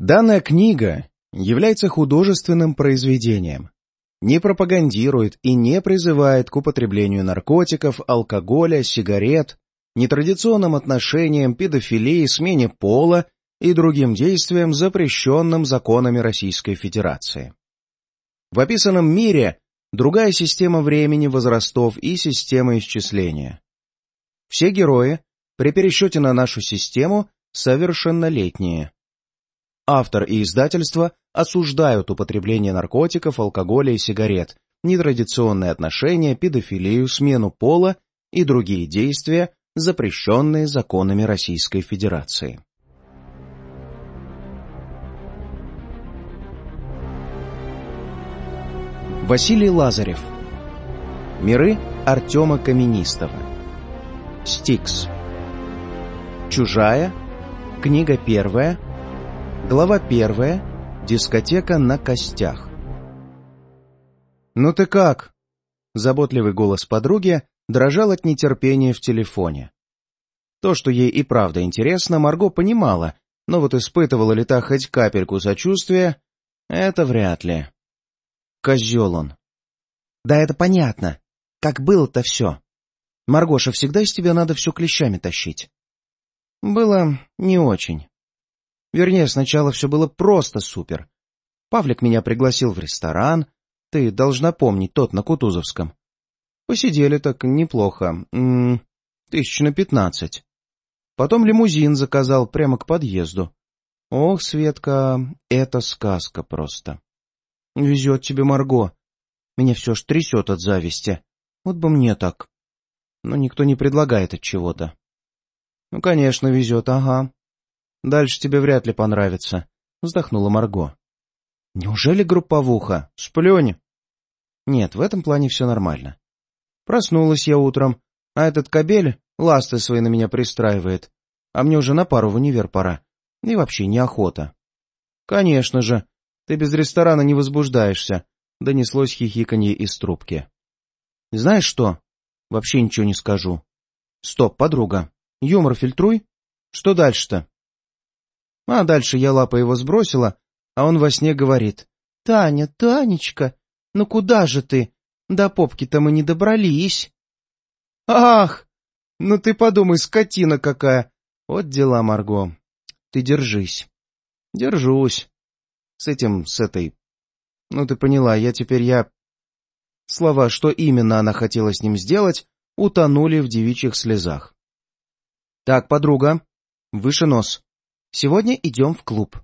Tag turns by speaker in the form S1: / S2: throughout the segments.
S1: Данная книга является художественным произведением, не пропагандирует и не призывает к употреблению наркотиков, алкоголя, сигарет, нетрадиционным отношениям, педофилии, смене пола и другим действиям, запрещенным законами Российской Федерации. В описанном мире другая система времени, возрастов и система исчисления. Все герои при пересчете на нашу систему совершеннолетние. Автор и издательство осуждают употребление наркотиков, алкоголя и сигарет, нетрадиционные отношения, педофилию, смену пола и другие действия, запрещенные законами Российской Федерации. Василий Лазарев. Миры Артема Каменистова Стикс. Чужая. Книга первая Глава первая Дискотека на костях. «Ну ты как?» Заботливый голос подруги дрожал от нетерпения в телефоне. То, что ей и правда интересно, Марго понимала, но вот испытывала ли та хоть капельку сочувствия, это вряд ли. Козел он. «Да это понятно. Как было-то все. Маргоша, всегда из тебя надо все клещами тащить». Было не очень. Вернее, сначала все было просто супер. Павлик меня пригласил в ресторан. Ты должна помнить, тот на Кутузовском. Посидели так неплохо. М -м, тысяч на пятнадцать. Потом лимузин заказал прямо к подъезду. Ох, Светка, это сказка просто. Везет тебе, Марго. Меня все ж трясет от зависти. Вот бы мне так. Но никто не предлагает от чего-то. Ну, конечно, везет, ага. Дальше тебе вряд ли понравится, — вздохнула Марго. Неужели групповуха? Сплюнь! Нет, в этом плане все нормально. Проснулась я утром, а этот кабель ласты свои на меня пристраивает, а мне уже на пару в универ пора. И вообще неохота. Конечно же, ты без ресторана не возбуждаешься, — донеслось хихиканье из трубки. Знаешь что? Вообще ничего не скажу. Стоп, подруга. Юмор фильтруй. Что дальше-то? А дальше я лапой его сбросила, а он во сне говорит. — Таня, Танечка, ну куда же ты? До попки-то мы не добрались. — Ах! Ну ты подумай, скотина какая! Вот дела, Марго. Ты держись. — Держусь. С этим, с этой... Ну ты поняла, я теперь я... Слова, что именно она хотела с ним сделать, утонули в девичьих слезах. — Так, подруга, выше нос. Сегодня идем в клуб.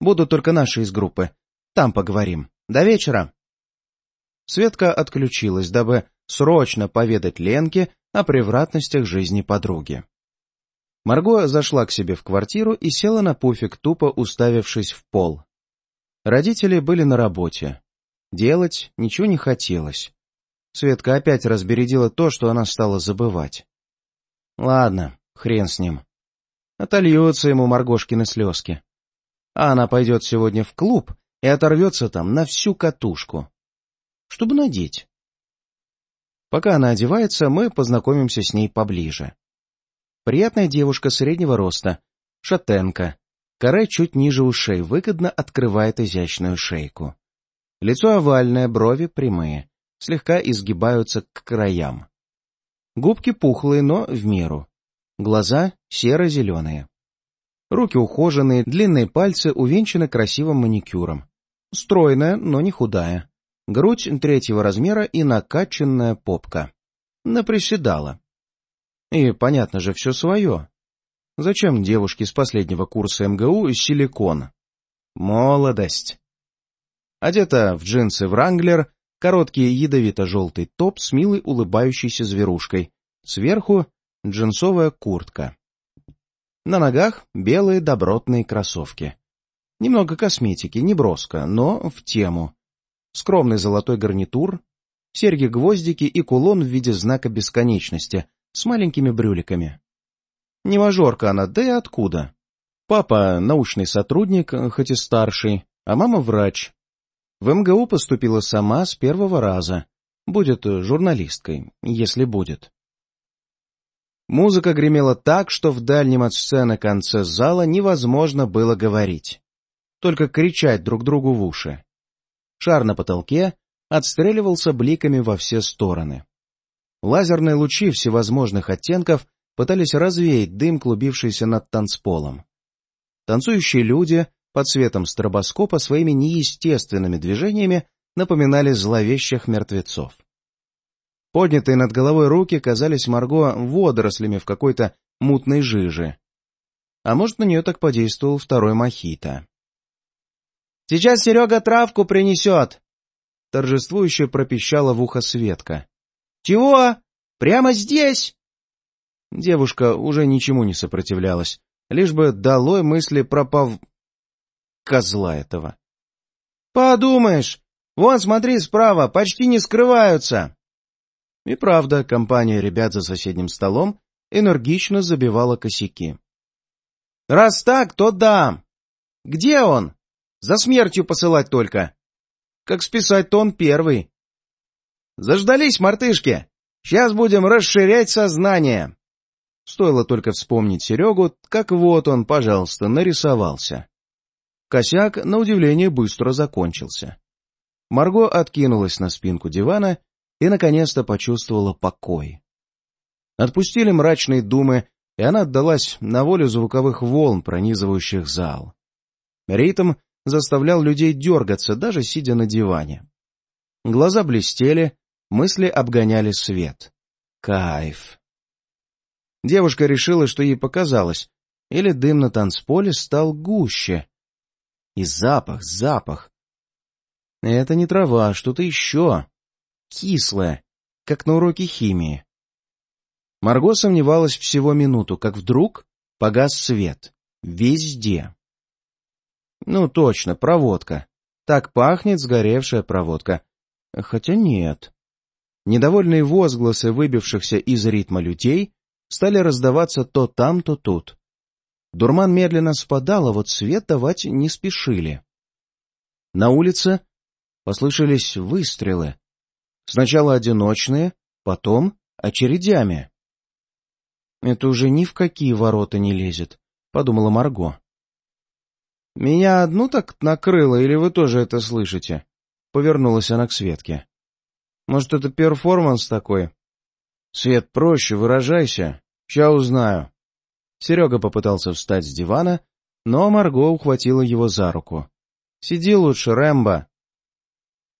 S1: Будут только наши из группы. Там поговорим. До вечера. Светка отключилась, дабы срочно поведать Ленке о превратностях жизни подруги. Марго зашла к себе в квартиру и села на пуфик, тупо уставившись в пол. Родители были на работе. Делать ничего не хотелось. Светка опять разбередила то, что она стала забывать. Ладно, хрен с ним. Отольются ему Маргошкины слезки. А она пойдет сегодня в клуб и оторвется там на всю катушку. Чтобы надеть. Пока она одевается, мы познакомимся с ней поближе. Приятная девушка среднего роста, шатенка, коре чуть ниже ушей, выгодно открывает изящную шейку. Лицо овальное, брови прямые, слегка изгибаются к краям. Губки пухлые, но в меру. Глаза серо-зеленые. Руки ухоженные, длинные пальцы увенчаны красивым маникюром. Стройная, но не худая. Грудь третьего размера и накачанная попка. Наприседала. И, понятно же, все свое. Зачем девушке с последнего курса МГУ силикон? Молодость. Одета в джинсы Вранглер, короткий ядовито-желтый топ с милой улыбающейся зверушкой. Сверху джинсовая куртка. На ногах белые добротные кроссовки. Немного косметики, не броско, но в тему. Скромный золотой гарнитур, серьги-гвоздики и кулон в виде знака бесконечности с маленькими брюликами. Не мажорка она, да и откуда? Папа — научный сотрудник, хоть и старший, а мама — врач. В МГУ поступила сама с первого раза. Будет журналисткой, если будет. Музыка гремела так, что в дальнем от сцены конце зала невозможно было говорить. только кричать друг другу в уши. Шар на потолке отстреливался бликами во все стороны. Лазерные лучи всевозможных оттенков пытались развеять дым, клубившийся над танцполом. Танцующие люди под светом стробоскопа своими неестественными движениями напоминали зловещих мертвецов. Поднятые над головой руки казались Марго водорослями в какой-то мутной жиже. А может, на нее так подействовал второй мохито. «Сейчас Серега травку принесет!» Торжествующе пропищала в ухо Светка. «Чего? Прямо здесь?» Девушка уже ничему не сопротивлялась, лишь бы долой мысли пропав... Козла этого. «Подумаешь! Вон, смотри, справа, почти не скрываются!» И правда, компания ребят за соседним столом энергично забивала косяки. «Раз так, то да! Где он? За смертью посылать только! Как списать, то он первый!» «Заждались, мартышки! Сейчас будем расширять сознание!» Стоило только вспомнить Серегу, как вот он, пожалуйста, нарисовался. Косяк, на удивление, быстро закончился. Марго откинулась на спинку дивана и, наконец-то, почувствовала покой. Отпустили мрачные думы, и она отдалась на волю звуковых волн, пронизывающих зал. Ритм заставлял людей дергаться, даже сидя на диване. Глаза блестели, мысли обгоняли свет. Кайф. Девушка решила, что ей показалось, или дым на танцполе стал гуще, и запах, запах. Это не трава, а что-то еще. Кислое, как на уроке химии. Марго сомневалась всего минуту, как вдруг погас свет. Везде. Ну, точно, проводка. Так пахнет сгоревшая проводка. Хотя нет. Недовольные возгласы выбившихся из ритма людей стали раздаваться то там, то тут. Дурман медленно спадал, а вот свет давать не спешили. На улице послышались выстрелы. Сначала одиночные, потом очередями. «Это уже ни в какие ворота не лезет», — подумала Марго. «Меня одну так накрыло, или вы тоже это слышите?» — повернулась она к Светке. «Может, это перформанс такой?» «Свет, проще, выражайся. Ща узнаю». Серега попытался встать с дивана, но Марго ухватила его за руку. «Сиди лучше, Рэмбо!»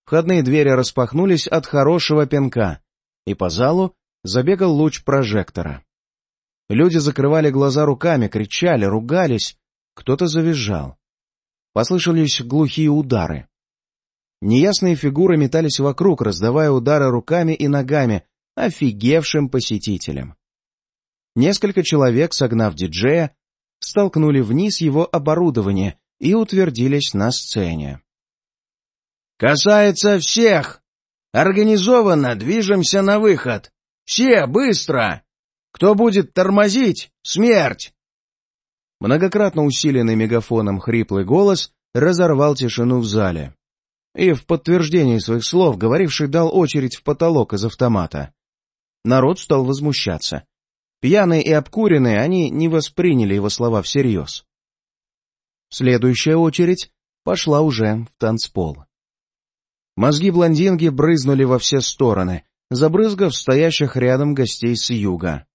S1: Входные двери распахнулись от хорошего пинка, и по залу забегал луч прожектора. Люди закрывали глаза руками, кричали, ругались, кто-то завизжал. Послышались глухие удары. Неясные фигуры метались вокруг, раздавая удары руками и ногами офигевшим посетителям. Несколько человек, согнав диджея, столкнули вниз его оборудование и утвердились на сцене. «Касается всех! Организованно движемся на выход! Все, быстро! Кто будет тормозить? Смерть!» Многократно усиленный мегафоном хриплый голос разорвал тишину в зале. И в подтверждение своих слов говоривший дал очередь в потолок из автомата. Народ стал возмущаться. Пьяные и обкуренные, они не восприняли его слова всерьез. Следующая очередь пошла уже в танцпол. Мозги блондинки брызнули во все стороны, забрызгав стоящих рядом гостей с юга.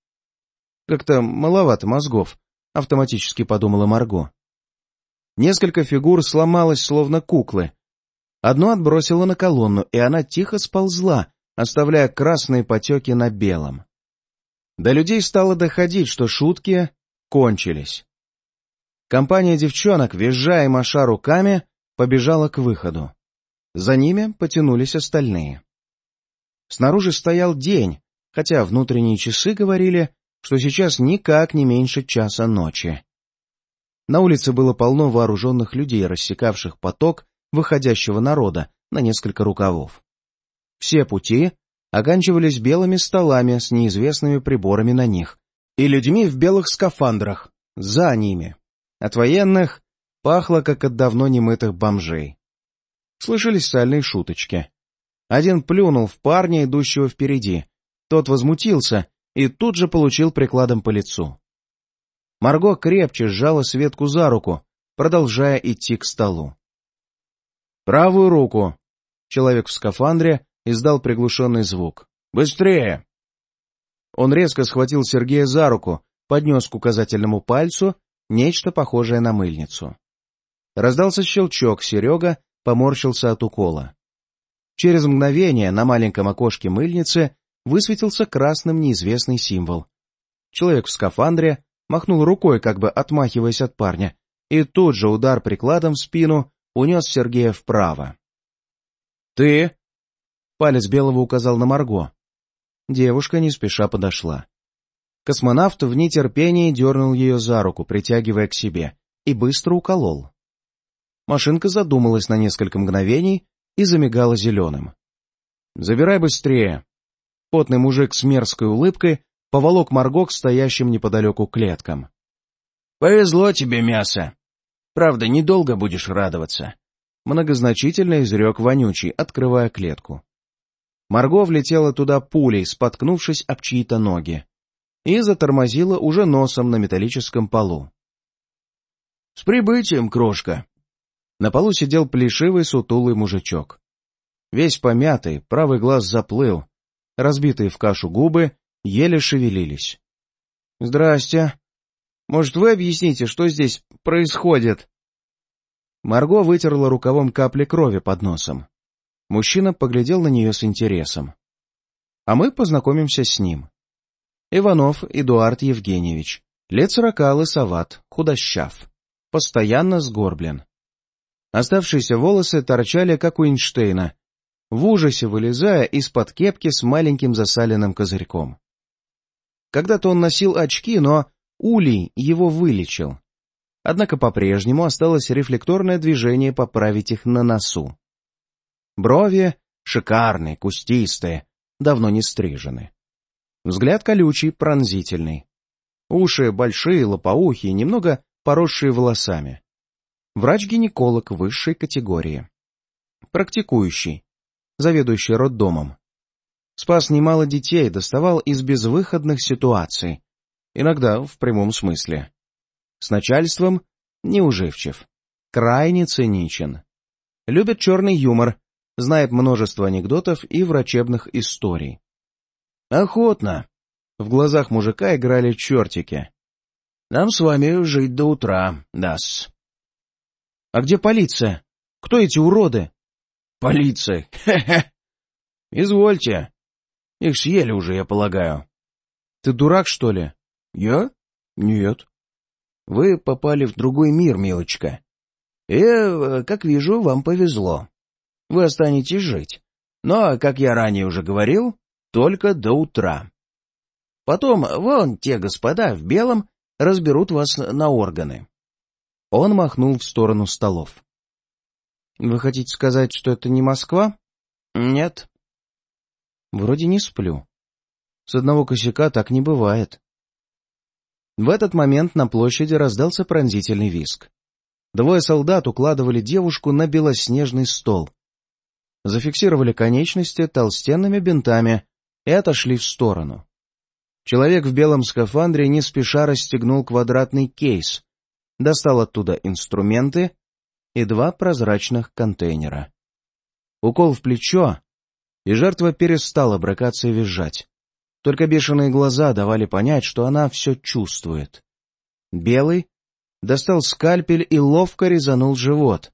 S1: «Как-то маловато мозгов», — автоматически подумала Марго. Несколько фигур сломалось, словно куклы. Одну отбросила на колонну, и она тихо сползла, оставляя красные потеки на белом. До людей стало доходить, что шутки кончились. Компания девчонок, визжая и маша руками, побежала к выходу. За ними потянулись остальные. Снаружи стоял день, хотя внутренние часы говорили, что сейчас никак не меньше часа ночи. На улице было полно вооруженных людей, рассекавших поток выходящего народа на несколько рукавов. Все пути оканчивались белыми столами с неизвестными приборами на них и людьми в белых скафандрах за ними. От военных пахло, как от давно немытых бомжей. Слышались сальные шуточки. Один плюнул в парня, идущего впереди. Тот возмутился и тут же получил прикладом по лицу. Марго крепче сжала Светку за руку, продолжая идти к столу. «Правую руку!» Человек в скафандре издал приглушенный звук. «Быстрее!» Он резко схватил Сергея за руку, поднес к указательному пальцу нечто похожее на мыльницу. Раздался щелчок, Серега поморщился от укола. Через мгновение на маленьком окошке мыльницы высветился красным неизвестный символ. Человек в скафандре махнул рукой, как бы отмахиваясь от парня, и тут же удар прикладом в спину унес Сергея вправо. «Ты?» — палец Белого указал на Марго. Девушка не спеша подошла. Космонавт в нетерпении дернул ее за руку, притягивая к себе, и быстро уколол. Машинка задумалась на несколько мгновений и замигала зеленым. «Забирай быстрее!» Потный мужик с мерзкой улыбкой поволок Марго к стоящим неподалеку клеткам.
S2: «Повезло тебе, мясо! Правда, недолго будешь радоваться!»
S1: Многозначительно изрек вонючий, открывая клетку. Марго влетела туда пулей, споткнувшись об чьи-то ноги, и затормозила уже носом на металлическом полу.
S2: «С прибытием, крошка!»
S1: На полу сидел плешивый сутулый мужичок. Весь помятый, правый глаз заплыл, разбитые в кашу губы еле шевелились. — Здрасте. Может, вы объясните, что здесь происходит? Марго вытерла рукавом капли крови под носом. Мужчина поглядел на нее с интересом. А мы познакомимся с ним. Иванов Эдуард Евгеньевич, лет сорока, лысоват, худощав, постоянно сгорблен. Оставшиеся волосы торчали, как у Эйнштейна, в ужасе вылезая из-под кепки с маленьким засаленным козырьком. Когда-то он носил очки, но улей его вылечил. Однако по-прежнему осталось рефлекторное движение поправить их на носу. Брови шикарные, кустистые, давно не стрижены. Взгляд колючий, пронзительный. Уши большие, лопоухие, немного поросшие волосами. Врач-гинеколог высшей категории. Практикующий. Заведующий роддомом. Спас немало детей, доставал из безвыходных ситуаций. Иногда в прямом смысле. С начальством неуживчив. Крайне циничен. Любит черный юмор, знает множество анекдотов и врачебных историй.
S2: Охотно.
S1: В глазах мужика играли чертики.
S2: Нам с вами жить до утра, дас.
S1: А где полиция? Кто эти уроды?
S2: Полиция. Хе-хе. Извольте. Их съели уже, я полагаю.
S1: Ты дурак, что ли?
S2: Я? Нет. Вы попали в другой мир, милочка. И, э, как вижу, вам повезло. Вы останетесь жить. Но, как я ранее уже говорил, только до утра. Потом вон те господа в белом разберут вас на органы.
S1: Он махнул в сторону столов. — Вы хотите сказать, что это не Москва?
S2: — Нет.
S1: — Вроде не сплю. С одного косяка так не бывает. В этот момент на площади раздался пронзительный виск. Двое солдат укладывали девушку на белоснежный стол. Зафиксировали конечности толстенными бинтами и отошли в сторону. Человек в белом скафандре не спеша расстегнул квадратный кейс, достал оттуда инструменты и два прозрачных контейнера. Укол в плечо, и жертва перестала брыкаться и визжать. Только бешеные глаза давали понять, что она все чувствует. Белый достал скальпель и ловко резанул живот.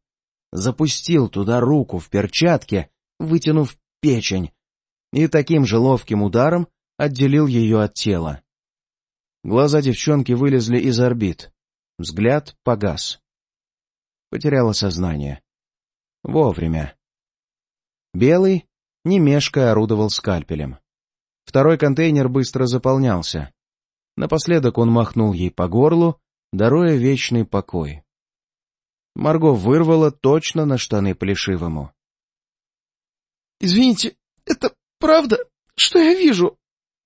S1: Запустил туда руку в перчатке, вытянув печень, и таким же ловким ударом отделил ее от тела. Глаза девчонки вылезли из орбит. Взгляд погас. Потеряла сознание. Вовремя. Белый, не мешкая, орудовал скальпелем. Второй контейнер быстро заполнялся. Напоследок он махнул ей по горлу, даруя вечный покой. Марго вырвала точно на штаны Плешивому.
S3: — Извините, это правда? Что я вижу?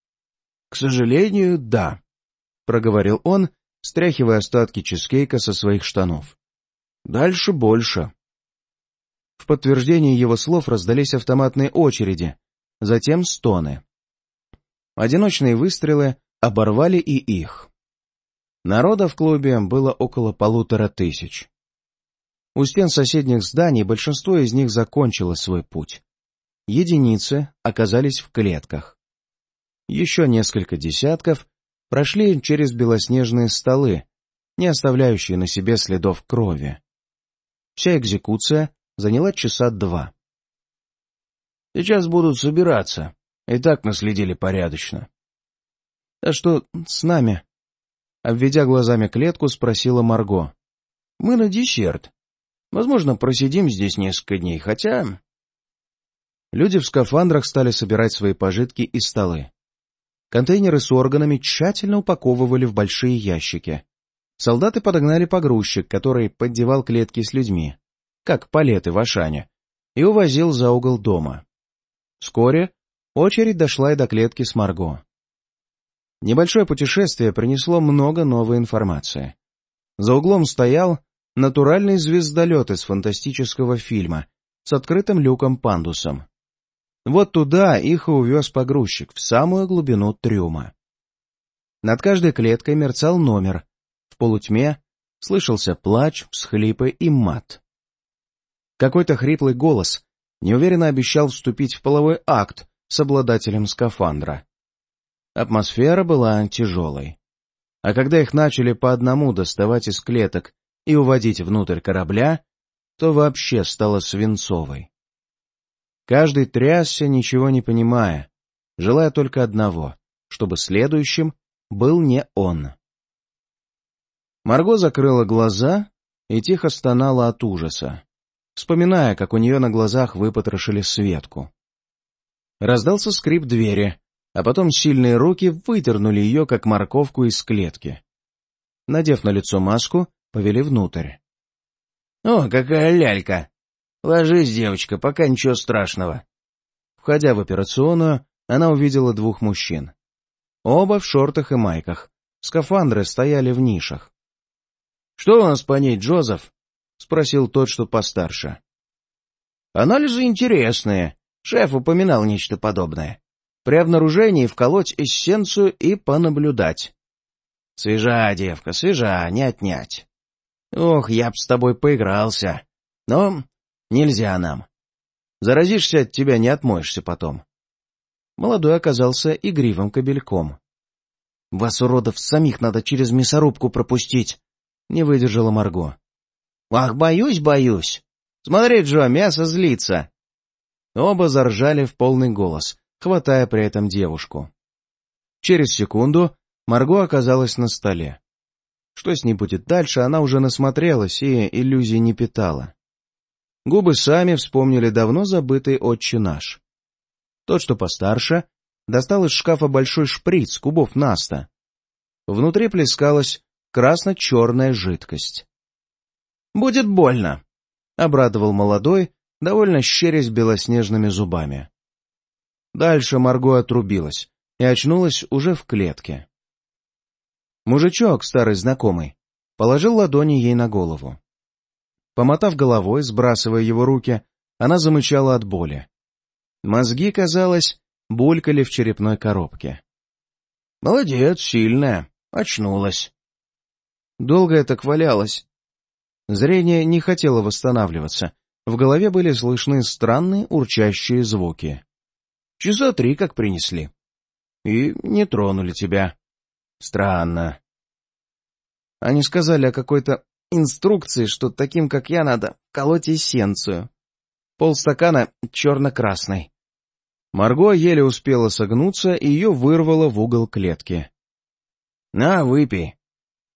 S1: — К сожалению, да, — проговорил он, стряхивая остатки чизкейка со своих штанов. Дальше больше. В подтверждение его слов раздались автоматные очереди, затем стоны. Одиночные выстрелы оборвали и их. Народа в клубе было около полутора тысяч. У стен соседних зданий большинство из них закончило свой путь. Единицы оказались в клетках. Еще несколько десятков прошли через белоснежные столы, не оставляющие на себе следов крови. Вся экзекуция заняла часа два.
S2: «Сейчас будут собираться. И так наследили порядочно».
S1: «А что с нами?» Обведя глазами клетку, спросила Марго.
S2: «Мы на десерт. Возможно, просидим здесь несколько дней, хотя...»
S1: Люди в скафандрах стали собирать свои пожитки и столы. Контейнеры с органами тщательно упаковывали в большие ящики. Солдаты подогнали погрузчик, который поддевал клетки с людьми, как палеты в Ашане, и увозил за угол дома. Вскоре очередь дошла и до клетки с Марго. Небольшое путешествие принесло много новой информации. За углом стоял натуральный звездолет из фантастического фильма с открытым люком-пандусом. Вот туда их и увез погрузчик, в самую глубину трюма. Над каждой клеткой мерцал номер. В полутьме слышался плач, всхлипы и мат. Какой-то хриплый голос неуверенно обещал вступить в половой акт с обладателем скафандра. Атмосфера была тяжелой. А когда их начали по одному доставать из клеток и уводить внутрь корабля, то вообще стало свинцовой. Каждый трясся, ничего не понимая, желая только одного, чтобы следующим был не он. Марго закрыла глаза и тихо стонала от ужаса, вспоминая, как у нее на глазах выпотрошили Светку. Раздался скрип двери, а потом сильные руки выдернули ее, как морковку из клетки. Надев на лицо маску, повели внутрь.
S2: — О, какая лялька! Ложись, девочка, пока ничего страшного.
S1: Входя в операционную, она увидела двух мужчин. Оба в шортах и майках. Скафандры стояли в нишах.
S2: — Что у нас по ней, Джозеф?
S1: — спросил тот, что постарше.
S2: — Анализы интересные. Шеф упоминал нечто подобное при обнаружении вколоть эссенцию и понаблюдать. Свежа, девка, свежа, не отнять. Ох, я б с тобой поигрался. Но нельзя нам. Заразишься от тебя, не отмоешься потом.
S1: Молодой оказался игривым кобельком.
S2: — Вас, уродов, самих надо через мясорубку пропустить, — не выдержала Марго. — Ах, боюсь, боюсь. Смотри, Джо, мясо злится.
S1: Оба заржали в полный голос, хватая при этом девушку. Через секунду Марго оказалась на столе. Что с ней будет дальше, она уже насмотрелась и иллюзий не питала. Губы сами вспомнили давно забытый отче наш. Тот, что постарше, достал из шкафа большой шприц кубов наста. Внутри плескалась красно-черная жидкость.
S2: «Будет больно», —
S1: обрадовал молодой, довольно щерясь белоснежными зубами. Дальше Марго отрубилась и очнулась уже в клетке. Мужичок, старый знакомый, положил ладони ей на голову. Помотав головой, сбрасывая его руки, она замычала от боли. Мозги, казалось, булькали в черепной коробке.
S2: — Молодец, сильная, очнулась.
S1: Долго это валялась. Зрение не хотело восстанавливаться. В голове были слышны странные урчащие звуки. Часа три как принесли. И не тронули тебя. Странно. Они сказали о какой-то инструкции, что таким, как я, надо колоть эссенцию. Полстакана черно-красной. Марго еле успела согнуться, и ее вырвало в угол клетки.
S2: — На, выпей.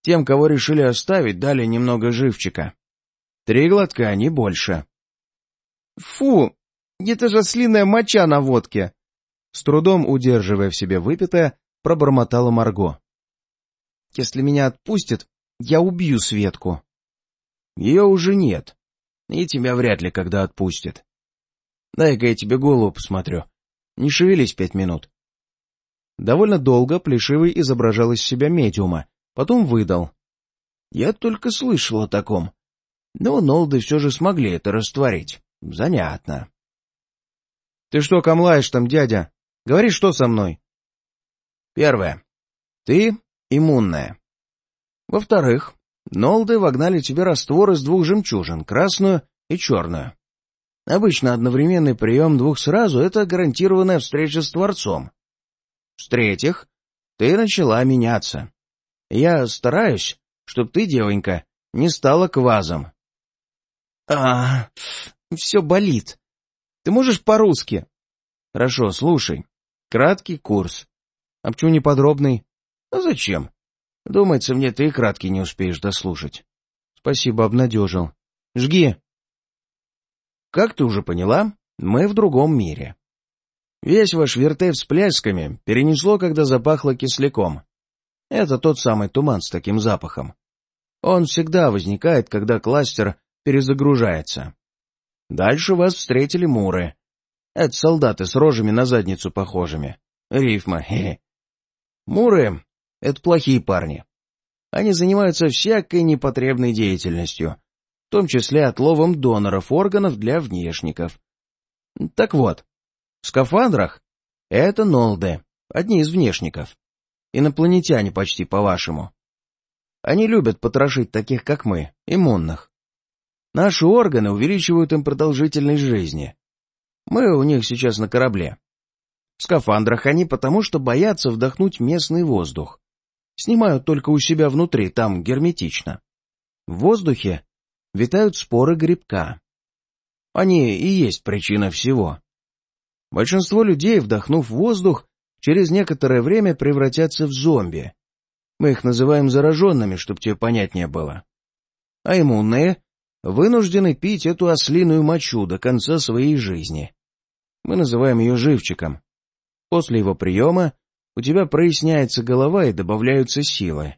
S2: Тем, кого решили оставить, дали немного живчика. Три глотка, не больше.
S3: — Фу, это же слиная моча на водке!
S1: С трудом удерживая в себе выпитое, пробормотала Марго.
S3: Если меня отпустят, я убью Светку.
S2: Ее уже нет. И тебя вряд ли когда отпустят. Дай-ка я тебе голову посмотрю. Не шевелись пять минут.
S1: Довольно долго Плешивый изображал из себя медиума, потом выдал.
S2: Я только слышал о таком. Но Нолды все же смогли это растворить. Занятно.
S1: — Ты что камлаешь там, дядя? Говори, что со мной?
S2: — Первое. Ты иммунная. Во-вторых, Нолды вогнали тебе раствор из двух жемчужин, красную и черную. Обычно одновременный прием двух сразу — это гарантированная встреча с Творцом. В-третьих, ты начала меняться. Я стараюсь, чтоб ты, девонька, не стала квазом.
S3: — А, все болит. Ты можешь по-русски?
S2: — Хорошо, слушай. Краткий курс. А почему не подробный? — А зачем? Думается, мне ты краткий не успеешь дослушать. Спасибо, обнадежил. Жги. Как ты уже поняла, мы в другом мире. Весь ваш вертеп с плясками перенесло, когда запахло кисляком. Это тот самый туман с таким запахом. Он всегда возникает, когда кластер перезагружается. Дальше вас встретили муры. Это солдаты с рожами на задницу похожими. Рифма, хе, -хе. Муры — это плохие парни. Они занимаются всякой непотребной деятельностью, в том числе отловом доноров органов для внешников. Так вот, в скафандрах — это нолды, одни из внешников. Инопланетяне почти по-вашему. Они любят потрошить таких, как мы, иммунных. Наши органы увеличивают им продолжительность жизни. Мы у них сейчас на корабле. В скафандрах они потому, что боятся вдохнуть местный воздух. Снимают только у себя внутри, там герметично. В воздухе витают споры грибка. Они и есть причина всего. Большинство людей, вдохнув воздух, через некоторое время превратятся в зомби. Мы их называем зараженными, чтобы тебе понятнее было. А иммунные вынуждены пить эту ослиную мочу до конца своей жизни. Мы называем ее живчиком. После его приема у тебя проясняется голова и добавляются силы.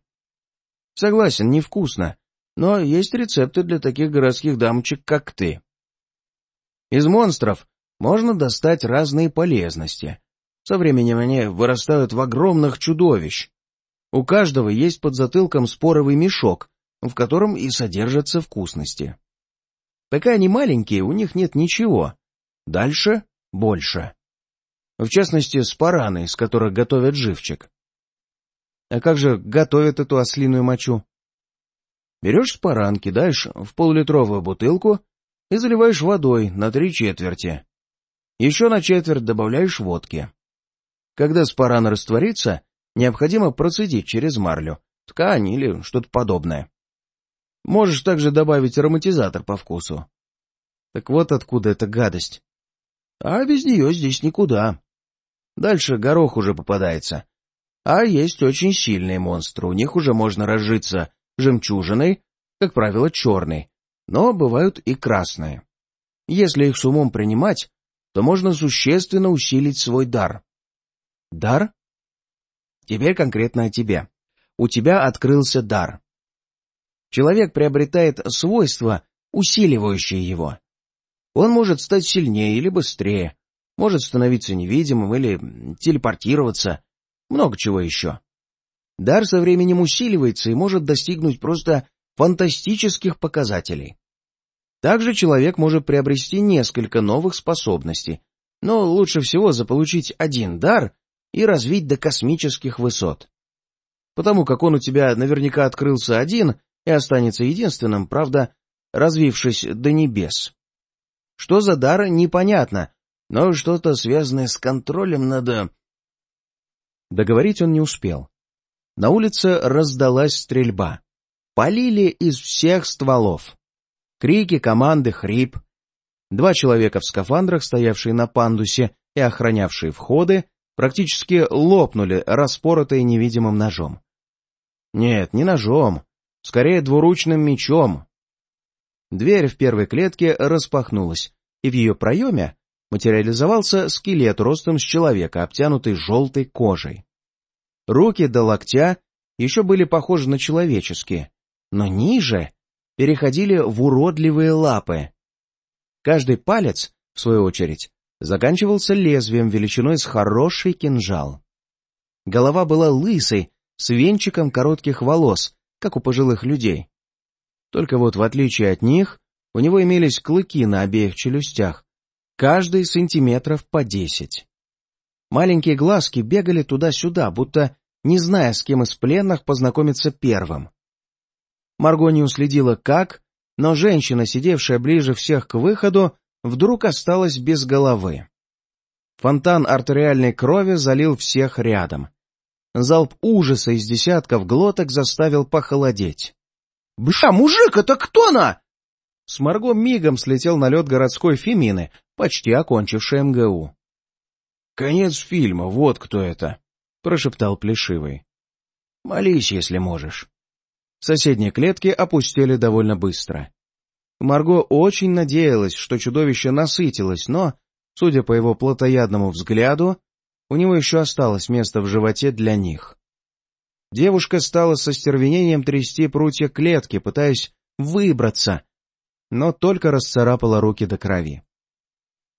S2: Согласен, невкусно, но есть рецепты для таких городских дамочек, как ты. Из монстров можно достать разные полезности. Со временем они вырастают в огромных чудовищ. У каждого есть под затылком споровый мешок, в котором и содержатся вкусности. Пока они маленькие, у них нет ничего. Дальше — больше. В частности, спараны, из которых готовят живчик. А как же готовят эту ослиную мочу? Берешь спаран, кидаешь в полулитровую бутылку и заливаешь водой на три четверти. Еще на четверть добавляешь водки. Когда спаран растворится, необходимо процедить через марлю, ткань или что-то подобное. Можешь также добавить ароматизатор по вкусу. Так вот откуда эта гадость. А без нее здесь никуда. Дальше горох уже попадается. А есть очень сильные монстры, у них уже можно разжиться жемчужиной, как правило, черной, но бывают и красные. Если их с умом принимать, то можно существенно усилить свой дар. Дар? Теперь конкретно о тебе. У тебя открылся дар. Человек приобретает свойства, усиливающие его. Он может стать сильнее или быстрее, может становиться невидимым или телепортироваться, много чего еще. Дар со временем усиливается и может достигнуть просто фантастических показателей. Также человек может приобрести несколько новых способностей, но лучше всего заполучить один дар и развить до космических высот. Потому как он у тебя наверняка открылся один и останется единственным, правда, развившись до небес. Что за дар, непонятно, но что-то связанное с контролем надо... Договорить он не успел. На улице раздалась стрельба. Полили из всех стволов. Крики, команды, хрип. Два человека в скафандрах, стоявшие на пандусе и охранявшие входы, практически лопнули, распоротые невидимым ножом. Нет, не ножом, скорее двуручным мечом. Дверь в первой клетке распахнулась, и в ее проеме материализовался скелет ростом с человека, обтянутый желтой кожей. Руки до локтя еще были похожи на человеческие, но ниже переходили в уродливые лапы. Каждый палец, в свою очередь, заканчивался лезвием величиной с хороший кинжал. Голова была лысой, с венчиком коротких волос, как у пожилых людей. Только вот в отличие от них, у него имелись клыки на обеих челюстях, каждый сантиметров по десять. Маленькие глазки бегали туда-сюда, будто не зная, с кем из пленных познакомиться первым.
S1: Марго не уследила как, но женщина, сидевшая ближе всех к выходу, вдруг осталась без головы. Фонтан артериальной крови залил всех рядом. Залп ужаса из десятков глоток заставил похолодеть. «Бша, мужик, это кто на?» С Марго мигом слетел на лед городской Фемины, почти окончивший МГУ.
S2: «Конец фильма, вот кто это», — прошептал Плешивый.
S1: «Молись, если можешь». Соседние клетки опустили довольно быстро. Марго очень надеялась, что чудовище насытилось, но, судя по его плотоядному взгляду, у него еще осталось место в животе для них. Девушка стала со стервенением трясти прутья клетки, пытаясь выбраться, но только расцарапала руки до крови.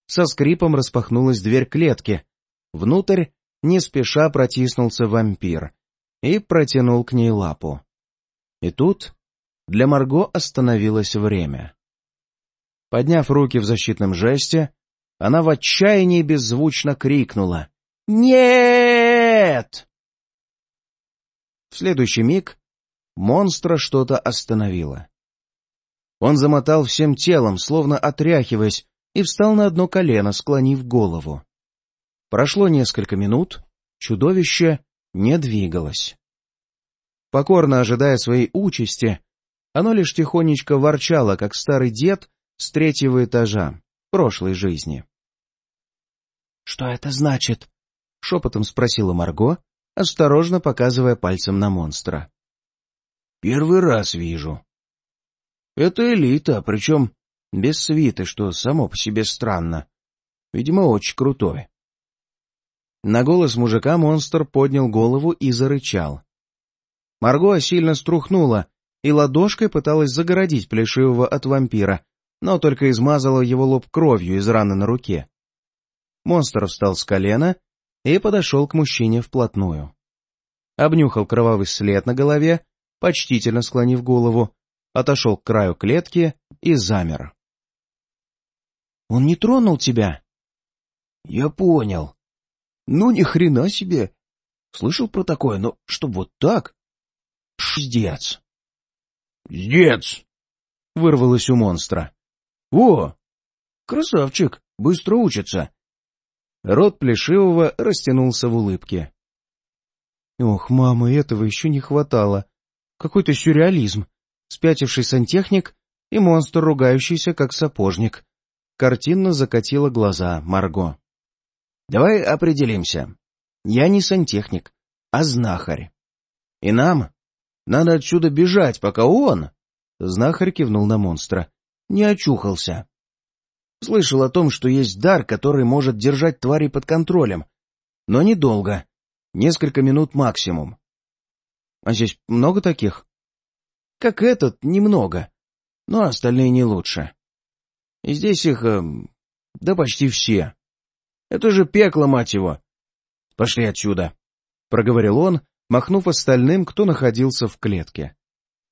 S1: Со скрипом распахнулась дверь клетки. Внутрь не спеша протиснулся вампир и протянул к ней лапу. И тут для Марго остановилось время. Подняв руки в защитном жесте, она в отчаянии беззвучно крикнула «Нет!». В следующий миг монстра что-то остановило. Он замотал всем телом, словно отряхиваясь, и встал на одно колено, склонив голову. Прошло несколько минут, чудовище не двигалось. Покорно ожидая своей участи, оно лишь тихонечко ворчало, как старый дед с третьего этажа прошлой жизни. — Что это значит? — шепотом спросила Марго, осторожно показывая пальцем на монстра.
S2: — Первый раз вижу. — Это элита, причем без свиты, что само по себе странно. Видимо, очень крутой.
S1: На голос мужика монстр поднял голову и зарычал. Марго сильно струхнула и ладошкой пыталась загородить Плешивого от вампира, но только измазала его лоб кровью из раны на руке. Монстр встал с колена и подошел к мужчине вплотную. Обнюхал кровавый след на голове, почтительно склонив голову, отошел к краю клетки и замер. — Он не тронул тебя?
S2: — Я понял. — Ну, ни хрена себе. Слышал про такое, но чтоб вот так? Пиздец.
S1: «Сдец!» — вырвалось у монстра.
S2: «О! Красавчик! Быстро учится!»
S1: Рот Плешивого растянулся в улыбке. «Ох, мама, этого еще не хватало. Какой-то сюрреализм. Спятивший сантехник и монстр, ругающийся как сапожник». Картинно закатила глаза Марго. «Давай определимся. Я не сантехник, а знахарь. И нам надо отсюда бежать, пока он...» Знахарь кивнул на монстра. «Не очухался. Слышал о том, что есть дар, который может держать твари под контролем. Но недолго. Несколько минут максимум. А здесь много таких? Как этот, немного. Но остальные не лучше. И здесь их... Э, да почти все. Это же пекло, мать его. Пошли отсюда, — проговорил он, махнув остальным, кто находился в клетке.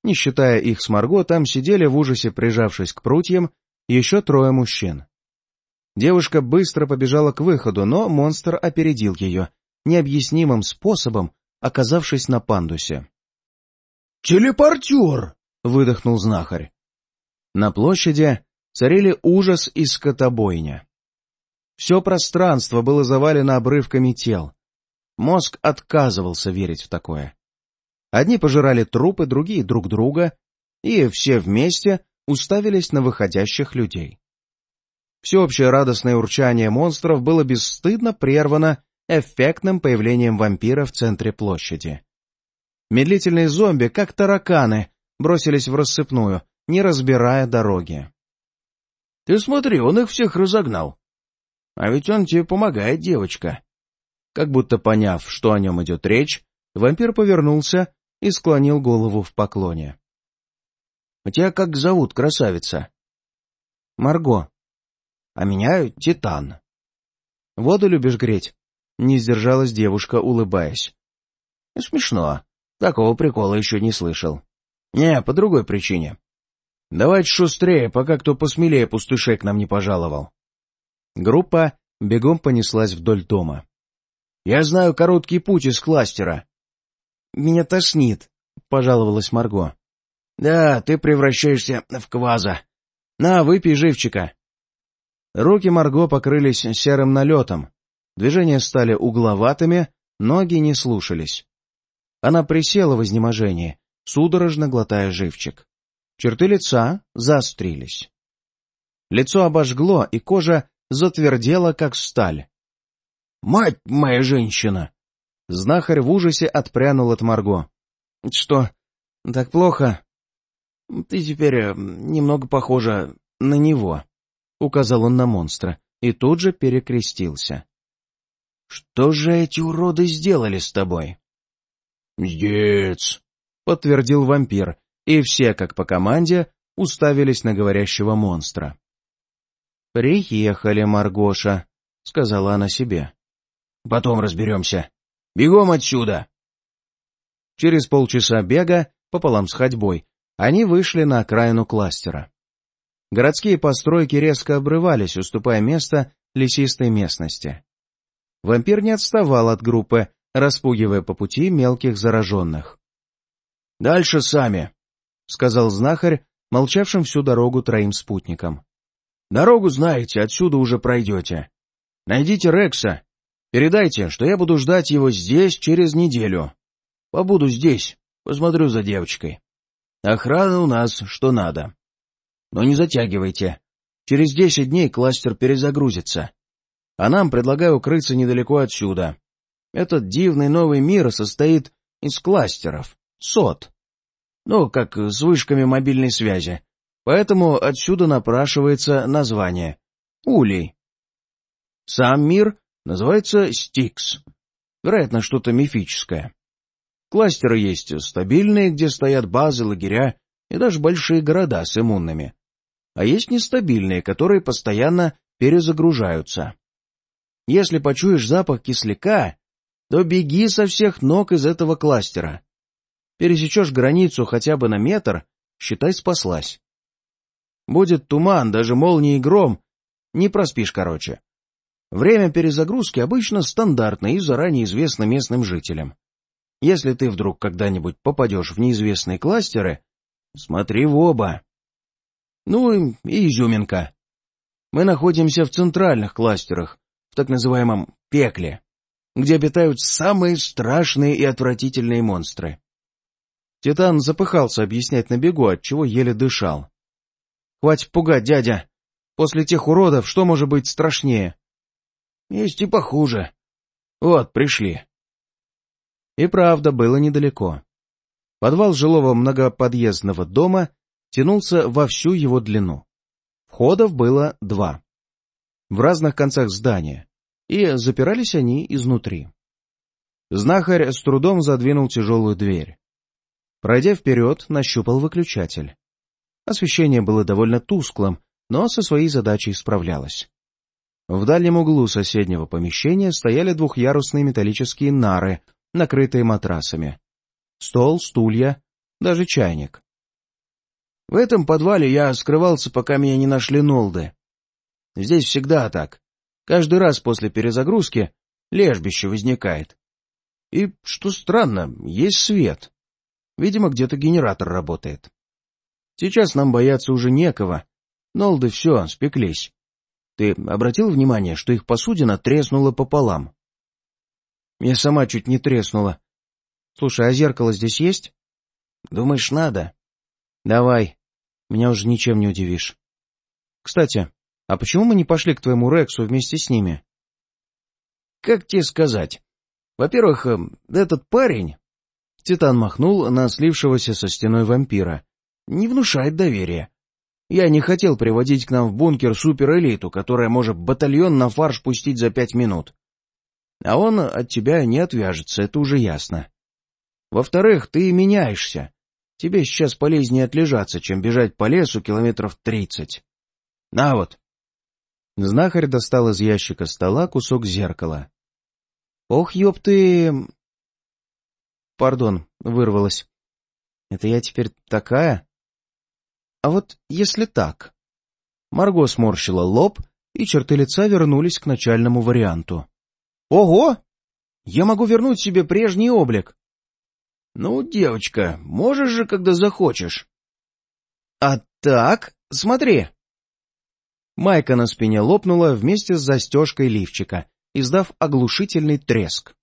S1: Не считая их с Марго, там сидели в ужасе, прижавшись к прутьям, еще трое мужчин. Девушка быстро побежала к выходу, но монстр опередил ее, необъяснимым способом оказавшись на пандусе.
S2: «Телепортер!»
S1: — выдохнул знахарь. На площади царили ужас и скотобойня. Все пространство было завалено обрывками тел, Мозг отказывался верить в такое. Одни пожирали трупы, другие — друг друга, и все вместе уставились на выходящих людей. Всеобщее радостное урчание монстров было бесстыдно прервано эффектным появлением вампира в центре площади. Медлительные зомби, как тараканы, бросились в рассыпную, не разбирая дороги.
S2: — Ты смотри, он их всех разогнал. А ведь он тебе помогает, девочка.
S1: Как будто поняв, что о нем идет речь, вампир повернулся и склонил голову в поклоне. — тебя как зовут, красавица? — Марго. — А меня Титан. — Воду любишь греть? — не сдержалась девушка, улыбаясь. — Смешно. Такого прикола еще не слышал. — Не, по другой причине. Давайте шустрее, пока кто посмелее пустышей к нам не пожаловал. Группа бегом понеслась вдоль дома. Я знаю короткий путь из кластера. — Меня тошнит, — пожаловалась Марго.
S2: — Да, ты превращаешься в кваза. На, выпей живчика.
S1: Руки Марго покрылись серым налетом. Движения стали угловатыми, ноги не слушались. Она присела в изнеможении, судорожно глотая живчик. Черты лица заострились. Лицо обожгло, и кожа затвердела, как сталь.
S2: «Мать моя женщина!»
S1: Знахарь в ужасе отпрянул от Марго.
S2: «Что, так плохо?» «Ты теперь э, немного похожа на него», — указал он на монстра, и тут же перекрестился. «Что же эти уроды сделали с тобой?»
S1: «Здец», — подтвердил вампир, и все, как по команде, уставились на говорящего монстра. «Приехали, Маргоша», — сказала она себе.
S2: «Потом разберемся. Бегом отсюда!»
S1: Через полчаса бега, пополам с ходьбой, они вышли на окраину кластера. Городские постройки резко обрывались, уступая место лесистой местности. Вампир не отставал от группы, распугивая по пути мелких зараженных.
S2: «Дальше сами», — сказал знахарь, молчавшим всю дорогу троим спутникам. «Дорогу знаете, отсюда уже пройдете. Найдите Рекса, передайте, что я буду ждать его здесь через неделю. Побуду здесь, посмотрю за девочкой. Охрана у нас что надо. Но не затягивайте. Через десять дней кластер перезагрузится. А нам предлагаю укрыться недалеко отсюда. Этот дивный новый мир состоит из кластеров, сот. Ну, как с вышками мобильной связи. Поэтому отсюда напрашивается название — Улей. Сам мир называется Стикс. Вероятно, что-то мифическое. Кластеры есть стабильные, где стоят базы, лагеря и даже большие города с иммунными. А есть нестабильные, которые постоянно перезагружаются. Если почуешь запах кисляка, то беги со всех ног из этого кластера. Пересечешь границу хотя бы на метр, считай, спаслась. Будет туман, даже молнии и гром, не проспишь короче. Время перезагрузки обычно стандартное и заранее известно местным жителям. Если ты вдруг когда-нибудь попадешь в неизвестные кластеры, смотри в оба. Ну и изюминка. Мы находимся в центральных кластерах, в так называемом пекле где обитают самые страшные и отвратительные монстры. Титан запыхался объяснять на бегу, отчего еле дышал. — Хватит пугать, дядя. После тех уродов что может быть страшнее? — Есть и похуже. Вот, пришли. И правда, было недалеко. Подвал жилого многоподъездного дома тянулся во всю его длину. Входов было два. В разных концах здания и запирались они изнутри. Знахарь с трудом задвинул тяжелую дверь. Пройдя вперед, нащупал выключатель. Освещение было довольно тусклым, но со своей задачей справлялось. В дальнем углу соседнего помещения стояли двухъярусные металлические нары, накрытые матрасами. Стол, стулья, даже чайник. В этом подвале я скрывался, пока меня не нашли Нолды. Здесь всегда так. Каждый раз после перезагрузки лежбище возникает. И, что странно, есть свет. Видимо, где-то генератор работает. Сейчас нам бояться уже некого. Нолды все, спеклись. Ты обратил внимание, что их посудина треснула пополам? Я сама чуть не треснула. Слушай, а зеркало здесь есть? Думаешь, надо? Давай. Меня уже ничем не удивишь. Кстати, а почему мы не пошли к твоему Рексу вместе с ними? Как тебе сказать? Во-первых, э, этот парень... Титан махнул на слившегося со стеной вампира. Не внушает доверия. Я не хотел приводить к нам в бункер суперэлиту, которая может батальон на фарш пустить за пять минут. А он от тебя не отвяжется, это уже ясно. Во-вторых, ты меняешься. Тебе сейчас полезнее отлежаться, чем бежать по лесу километров тридцать. На вот, Знахарь достал из ящика стола кусок зеркала. «Ох, ёб ты...» «Пардон, вырвалось. Это я теперь такая?» «А вот если так...» Марго сморщила лоб, и черты лица вернулись к начальному варианту. «Ого! Я могу вернуть себе прежний облик!» «Ну, девочка, можешь же, когда захочешь.
S1: А так, смотри. Майка на спине лопнула вместе с застежкой лифчика, издав оглушительный треск.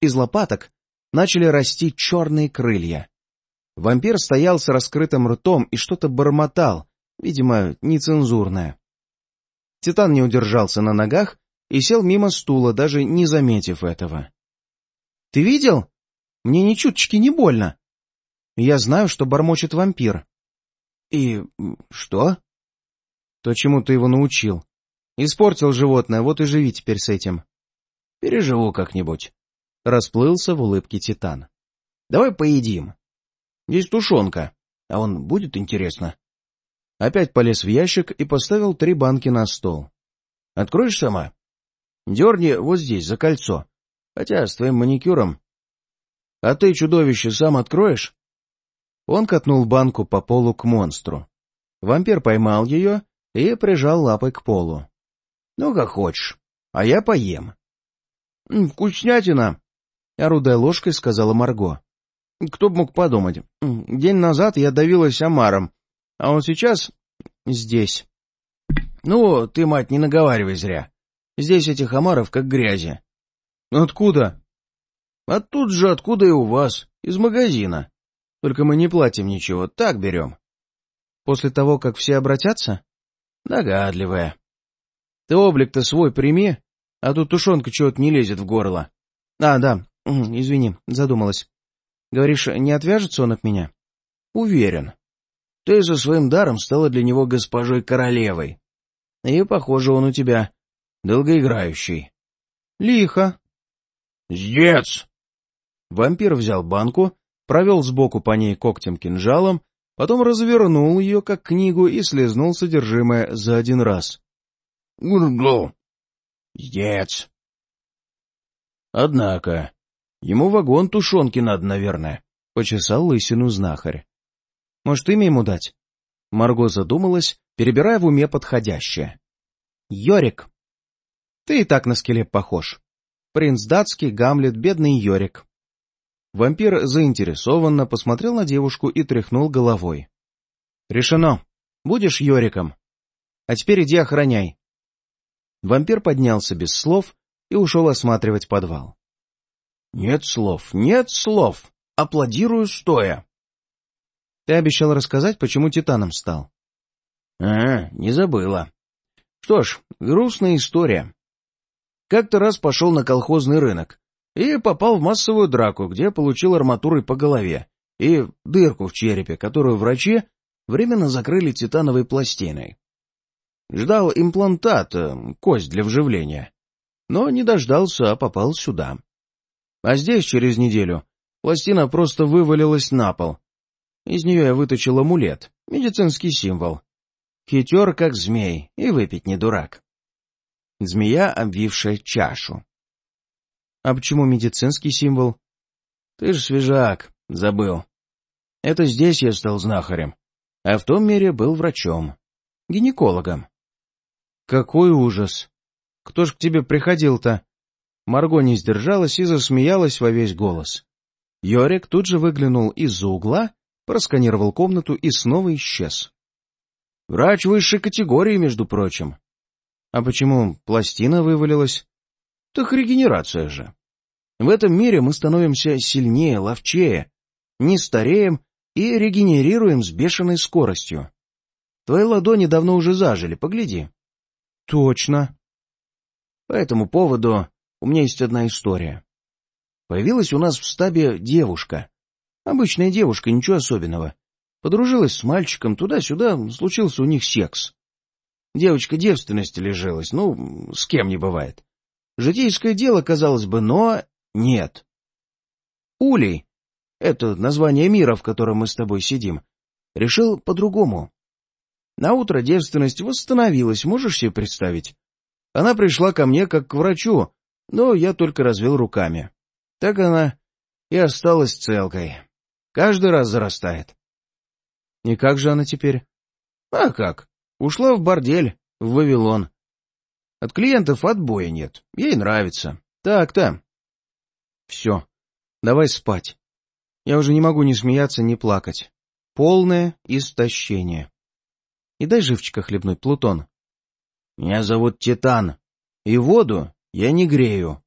S1: Из лопаток начали расти черные крылья. Вампир стоял с раскрытым ртом и что-то бормотал, видимо, нецензурное. Титан не удержался на ногах и сел мимо стула, даже не заметив этого. — Ты видел? Мне ни чуточки не больно. Я знаю, что бормочет вампир. — И что? — То, чему ты его научил. Испортил животное, вот и живи теперь с этим. — Переживу как-нибудь. Расплылся в улыбке Титан. — Давай поедим. Есть тушенка. А он будет интересно? Опять полез в ящик и поставил три банки на стол. — Откроешь сама? Дерни вот здесь, за кольцо. Хотя с твоим маникюром... — А ты, чудовище, сам откроешь? Он катнул банку по полу к монстру. Вампир поймал ее и прижал лапой к полу. — Ну, как хочешь, а я поем. — Вкуснятина! — орудая ложкой, сказала Марго. — Кто бы мог подумать. День назад я давилась омаром, а он сейчас здесь. — Ну, ты, мать, не наговаривай зря. Здесь этих омаров как грязи. — Откуда? — Оттуда же, откуда и у вас, из магазина. Только мы не платим ничего, так берем. — После того, как все обратятся? — Догадливая. — Ты облик-то свой прими, а тут тушенка чего-то не лезет в горло. — А, да, извини, задумалась. Говоришь, не отвяжется он от меня? — Уверен. Ты за своим даром стала для него госпожой-королевой. И, похоже, он у тебя долгоиграющий. — Лихо. — Сдец! Вампир взял банку, провел сбоку по ней когтем-кинжалом, потом развернул ее, как книгу, и слезнул содержимое за один раз. — Гурглу! Сдец! Однако, ему вагон тушенки надо, наверное, — почесал лысину знахарь. — Может, имя ему дать? Марго задумалась, перебирая в уме подходящее. — Йорик. Ты и так на скелет похож. Принц датский, Гамлет, бедный Йорик. Вампир заинтересованно посмотрел на девушку и тряхнул головой. — Решено. Будешь Йориком. А теперь иди охраняй. Вампир поднялся без слов и ушел осматривать подвал. — Нет слов, нет слов. Аплодирую стоя. — Ты обещал рассказать, почему Титаном стал. — А, не забыла. Что ж, грустная история. Как-то раз пошел на колхозный рынок и попал в массовую драку, где получил арматурой по голове и дырку в черепе, которую врачи временно закрыли титановой пластиной. Ждал имплантат, э, кость для вживления. Но не дождался, а попал сюда. А здесь, через неделю, пластина просто вывалилась на пол. Из нее я вытащил амулет, медицинский символ. Хитер, как змей, и выпить не дурак змея, обвившая чашу. А почему медицинский символ? Ты же свежак, забыл. Это здесь я стал знахарем, а в том мире был врачом, гинекологом. Какой ужас! Кто ж к тебе приходил-то? Марго не сдержалась и засмеялась во весь голос. Йорик тут же выглянул из-за угла, просканировал комнату и снова исчез. Врач высшей категории, между прочим. А почему пластина вывалилась? Так регенерация же. В этом мире мы становимся сильнее, ловчее, не стареем и регенерируем с бешеной скоростью. Твои ладони давно уже зажили, погляди. Точно. По этому поводу у меня есть одна история. Появилась у нас в стабе девушка. Обычная девушка, ничего особенного. Подружилась с мальчиком, туда-сюда, случился у них секс. Девочка девственности лишилась, ну, с кем не бывает. Житейское дело, казалось бы, но нет. Улей, это название мира, в котором мы с тобой сидим, решил по-другому. Наутро девственность восстановилась, можешь себе представить? Она пришла ко мне как к врачу, но я только развел руками. Так она и осталась целкой. Каждый раз зарастает. И как же она теперь? А как? Ушла в бордель, в Вавилон. От клиентов отбоя нет, ей нравится. Так-то. Все, давай спать. Я уже не могу ни смеяться, ни плакать. полное истощение. И дай живчика хлебнуть, Плутон.
S2: Меня зовут Титан, и воду я не грею.